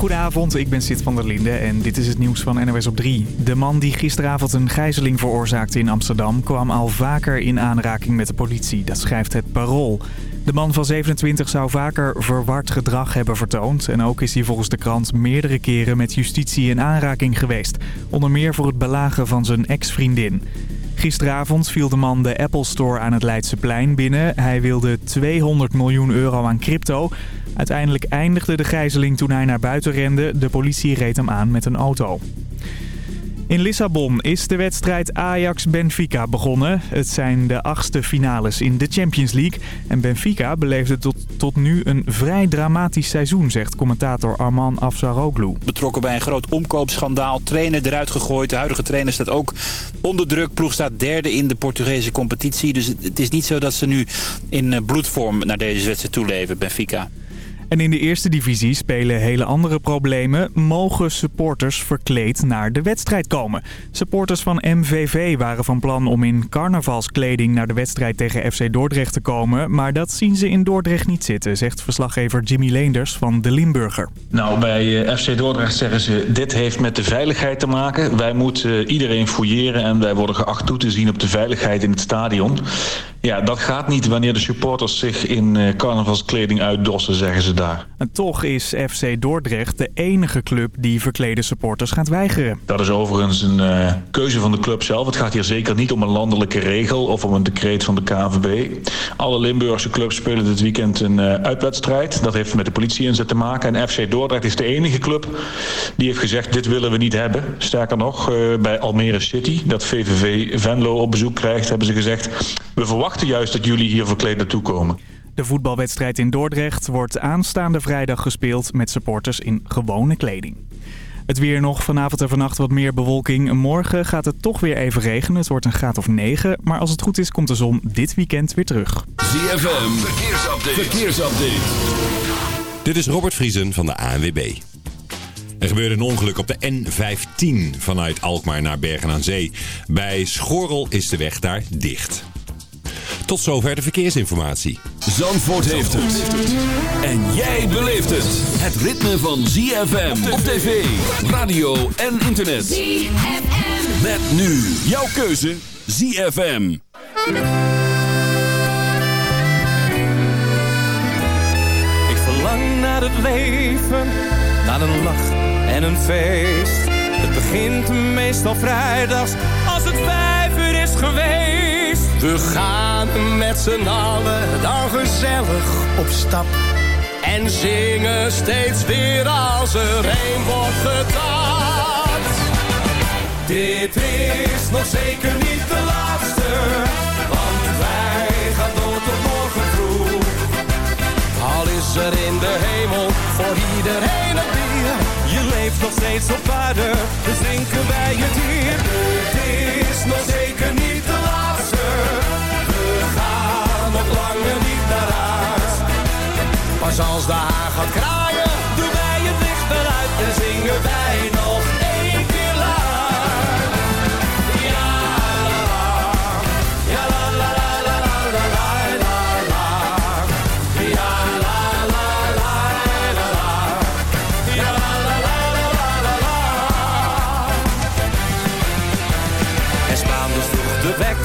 Goedenavond, ik ben Sid van der Linde en dit is het nieuws van NOS op 3. De man die gisteravond een gijzeling veroorzaakte in Amsterdam... kwam al vaker in aanraking met de politie, dat schrijft het Parool. De man van 27 zou vaker verward gedrag hebben vertoond... en ook is hij volgens de krant meerdere keren met justitie in aanraking geweest. Onder meer voor het belagen van zijn ex-vriendin. Gisteravond viel de man de Apple Store aan het Leidseplein binnen. Hij wilde 200 miljoen euro aan crypto. Uiteindelijk eindigde de gijzeling toen hij naar buiten rende. De politie reed hem aan met een auto. In Lissabon is de wedstrijd Ajax-Benfica begonnen. Het zijn de achtste finales in de Champions League. En Benfica beleefde tot, tot nu een vrij dramatisch seizoen, zegt commentator Arman Afsaroglu. Betrokken bij een groot omkoopschandaal. Trainer eruit gegooid. De huidige trainer staat ook onder druk. Ploeg staat derde in de Portugese competitie. Dus het is niet zo dat ze nu in eh, bloedvorm naar deze wedstrijd toeleven, Benfica. En in de eerste divisie spelen hele andere problemen. Mogen supporters verkleed naar de wedstrijd komen? Supporters van MVV waren van plan om in carnavalskleding naar de wedstrijd tegen FC Dordrecht te komen. Maar dat zien ze in Dordrecht niet zitten, zegt verslaggever Jimmy Leenders van De Limburger. Nou, bij eh, FC Dordrecht zeggen ze dit heeft met de veiligheid te maken. Wij moeten iedereen fouilleren en wij worden geacht toe te zien op de veiligheid in het stadion. Ja, dat gaat niet wanneer de supporters zich in eh, carnavalskleding uitdossen, zeggen ze daar. En toch is FC Dordrecht de enige club die verklede supporters gaat weigeren. Dat is overigens een uh, keuze van de club zelf. Het gaat hier zeker niet om een landelijke regel of om een decreet van de KVB. Alle Limburgse clubs spelen dit weekend een uh, uitwedstrijd. Dat heeft met de politie inzet te maken. En FC Dordrecht is de enige club die heeft gezegd dit willen we niet hebben. Sterker nog, uh, bij Almere City, dat VVV Venlo op bezoek krijgt, hebben ze gezegd... we verwachten juist dat jullie hier verkleed naartoe komen. De voetbalwedstrijd in Dordrecht wordt aanstaande vrijdag gespeeld met supporters in gewone kleding. Het weer nog, vanavond en vannacht wat meer bewolking. Morgen gaat het toch weer even regenen. Het wordt een graad of 9. Maar als het goed is, komt de zon dit weekend weer terug. ZFM, verkeersupdate. verkeersupdate. Dit is Robert Vriesen van de ANWB. Er gebeurde een ongeluk op de N15 vanuit Alkmaar naar Bergen aan Zee. Bij Schorrel is de weg daar dicht. Tot zover de verkeersinformatie. Zandvoort heeft het. En jij beleeft het. Het ritme van ZFM op tv, radio en internet. ZFM. Met nu jouw keuze ZFM. Ik verlang naar het leven, naar een lach en een feest. Het begint meestal vrijdags als het vijf uur is geweest. We gaan met z'n allen dan gezellig op stap. En zingen steeds weer als er een wordt getapt. Dit is nog zeker niet de laatste, want wij gaan door tot morgen vroeg. Al is er in de hemel voor iedereen een bier. Je leeft nog steeds op aarde, dus drinken wij het hier. Dit is nog zeker niet de laatste. We gaan nog langer niet naar huis. Pas als de gaat kraaien, doen wij het licht wel uit en zingen wij nog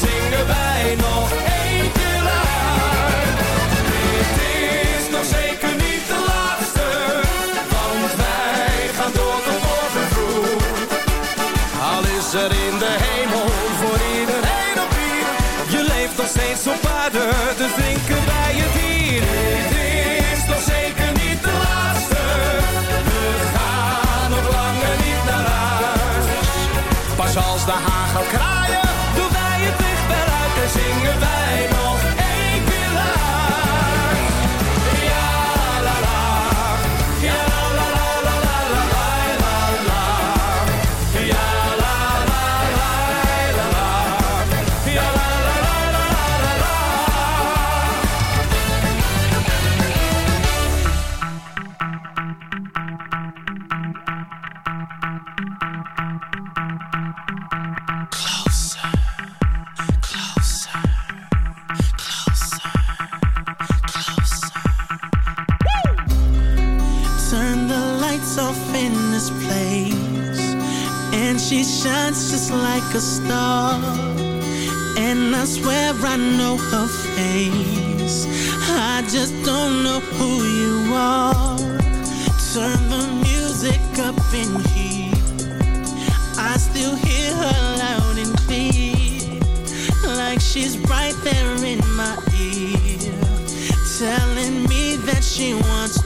Zingen wij nog één keer luid. Het is nog zeker niet de laatste, want wij gaan door tot morgen vroeg. Al is er in de hemel voor iedereen op hier. Je leeft nog steeds op aarde te drinken bij je dier. Het is nog zeker niet de laatste. We gaan nog langer niet naar huis, pas als de haag gaat. her face. I just don't know who you are. Turn the music up in here. I still hear her loud and clear Like she's right there in my ear Telling me that she wants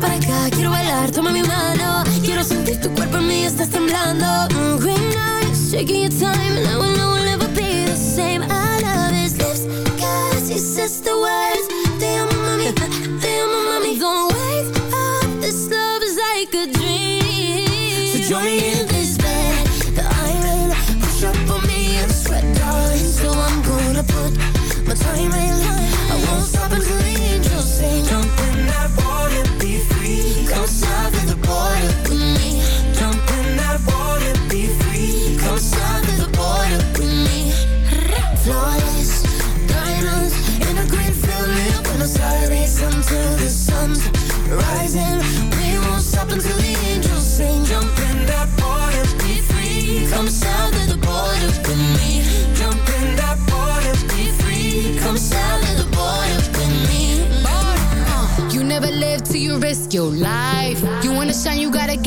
ven para acá, quiero bailar, toma mi mano. Quiero sentir tu cuerpo en mí, estás temblando. Mm, green eyes, shaking your time, and I know we'll never be the same. I love his lips, cause he says the words. Te amo, mami, te amo, mami. Don't wake up, this love is like a dream. So join me in this bed that I'm in. Push up on me and sweat, darling. So I'm gonna put my time in.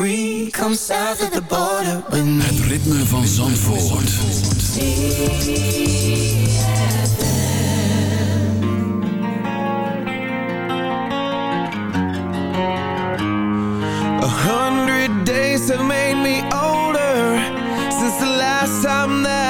free. Come south of the border with me. Het ritme van Zandvoort. A hundred days have made me older Since the last time that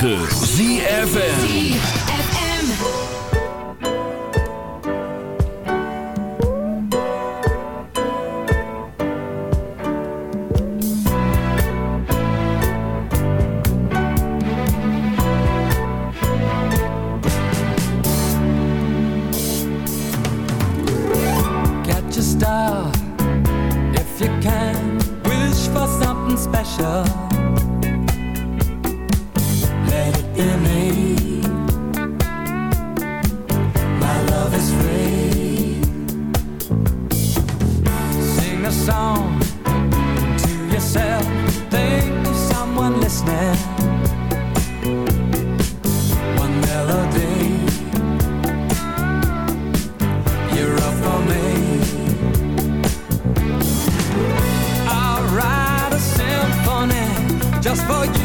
106.9 just for you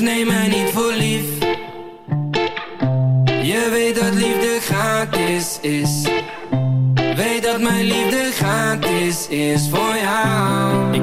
Dus neem mij niet voor lief. Je weet dat liefde gratis is. Weet dat mijn liefde gratis is voor jou. Ik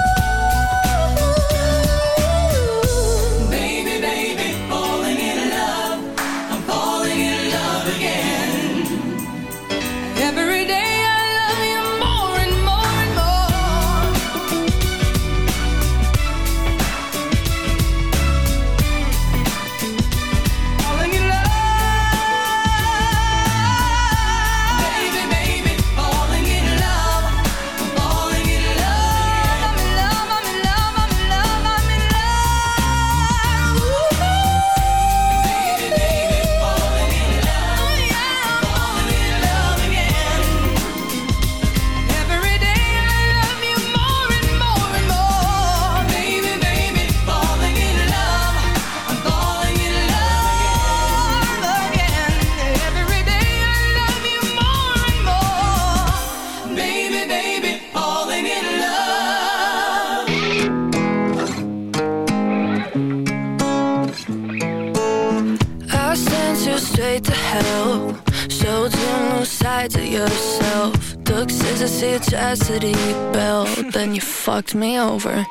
Over.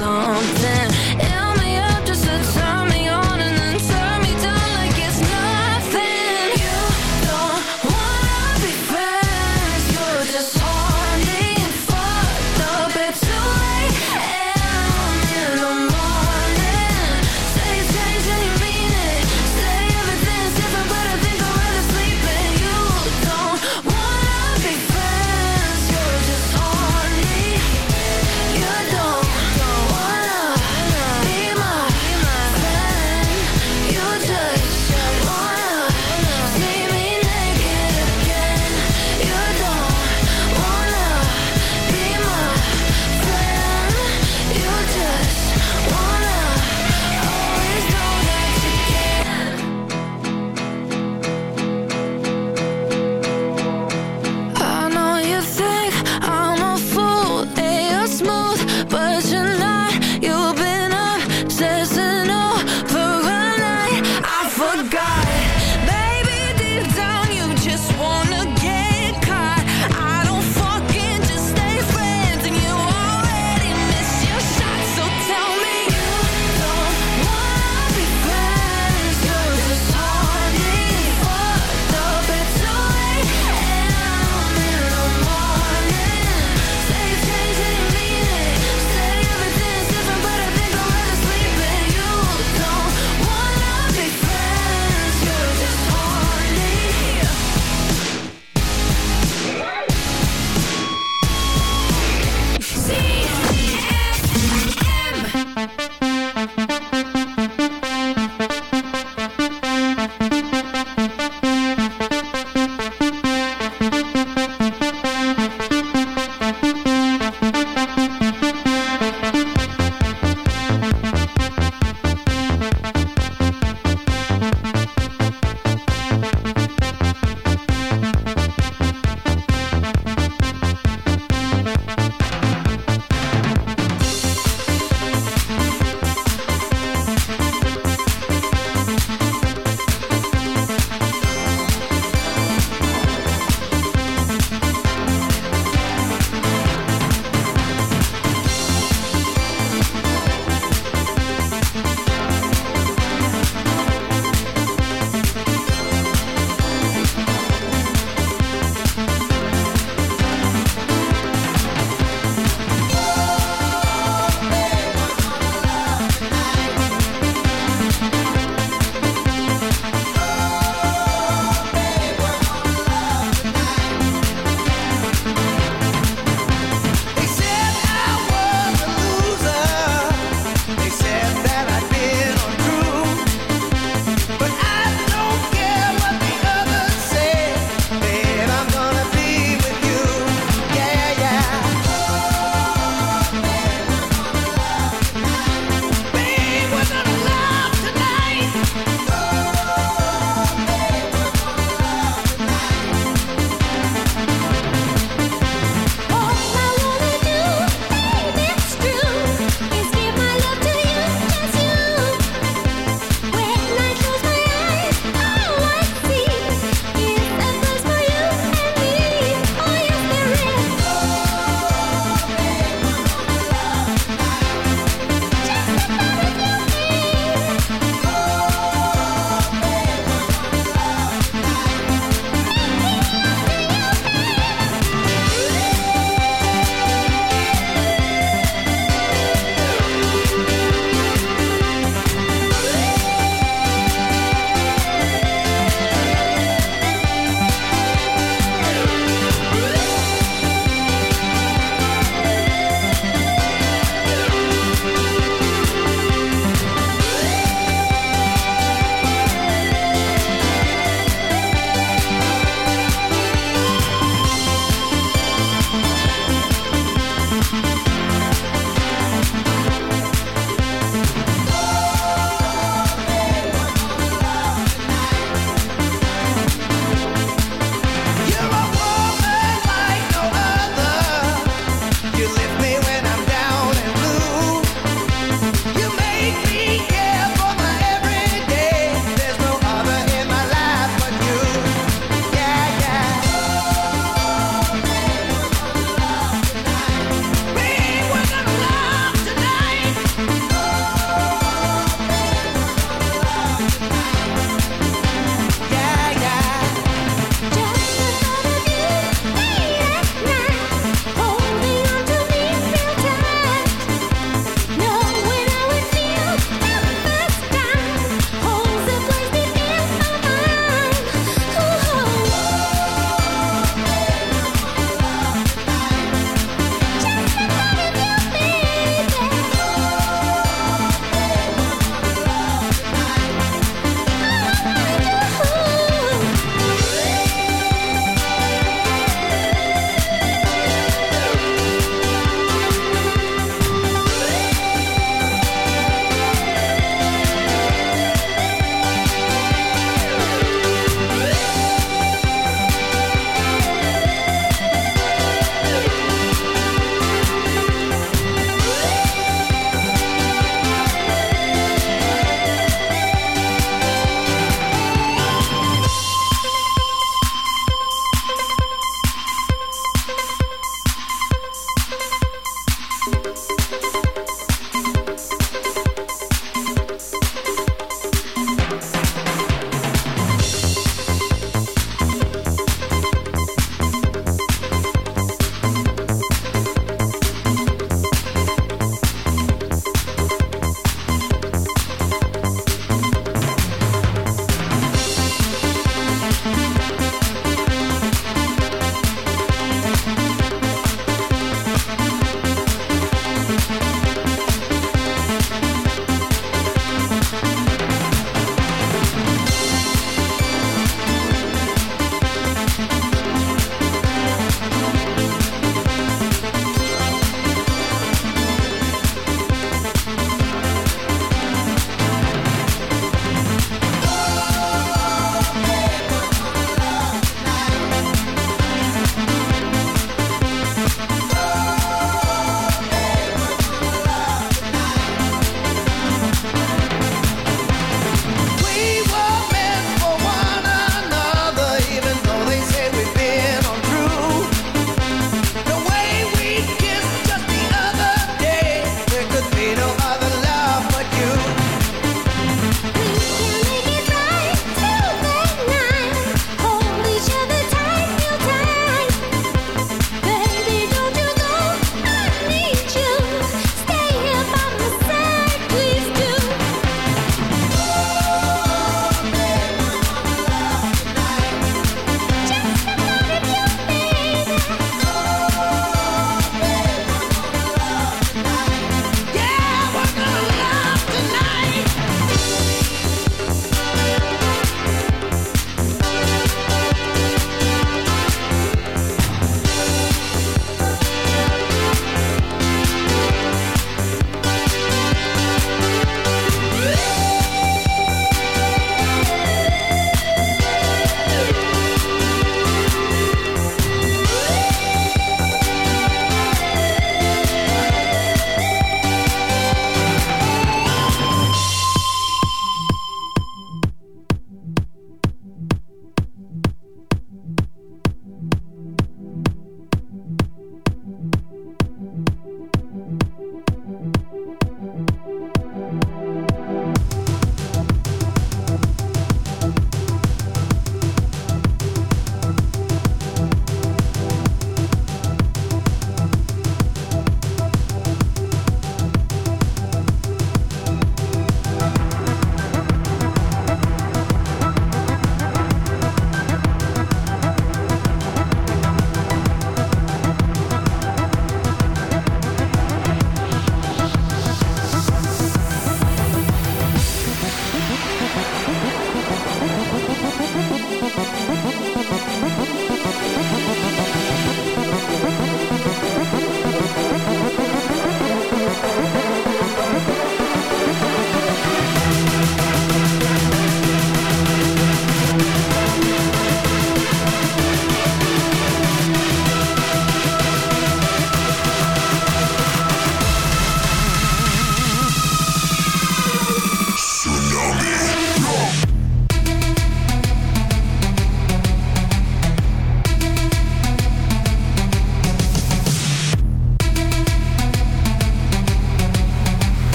Something?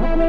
Tot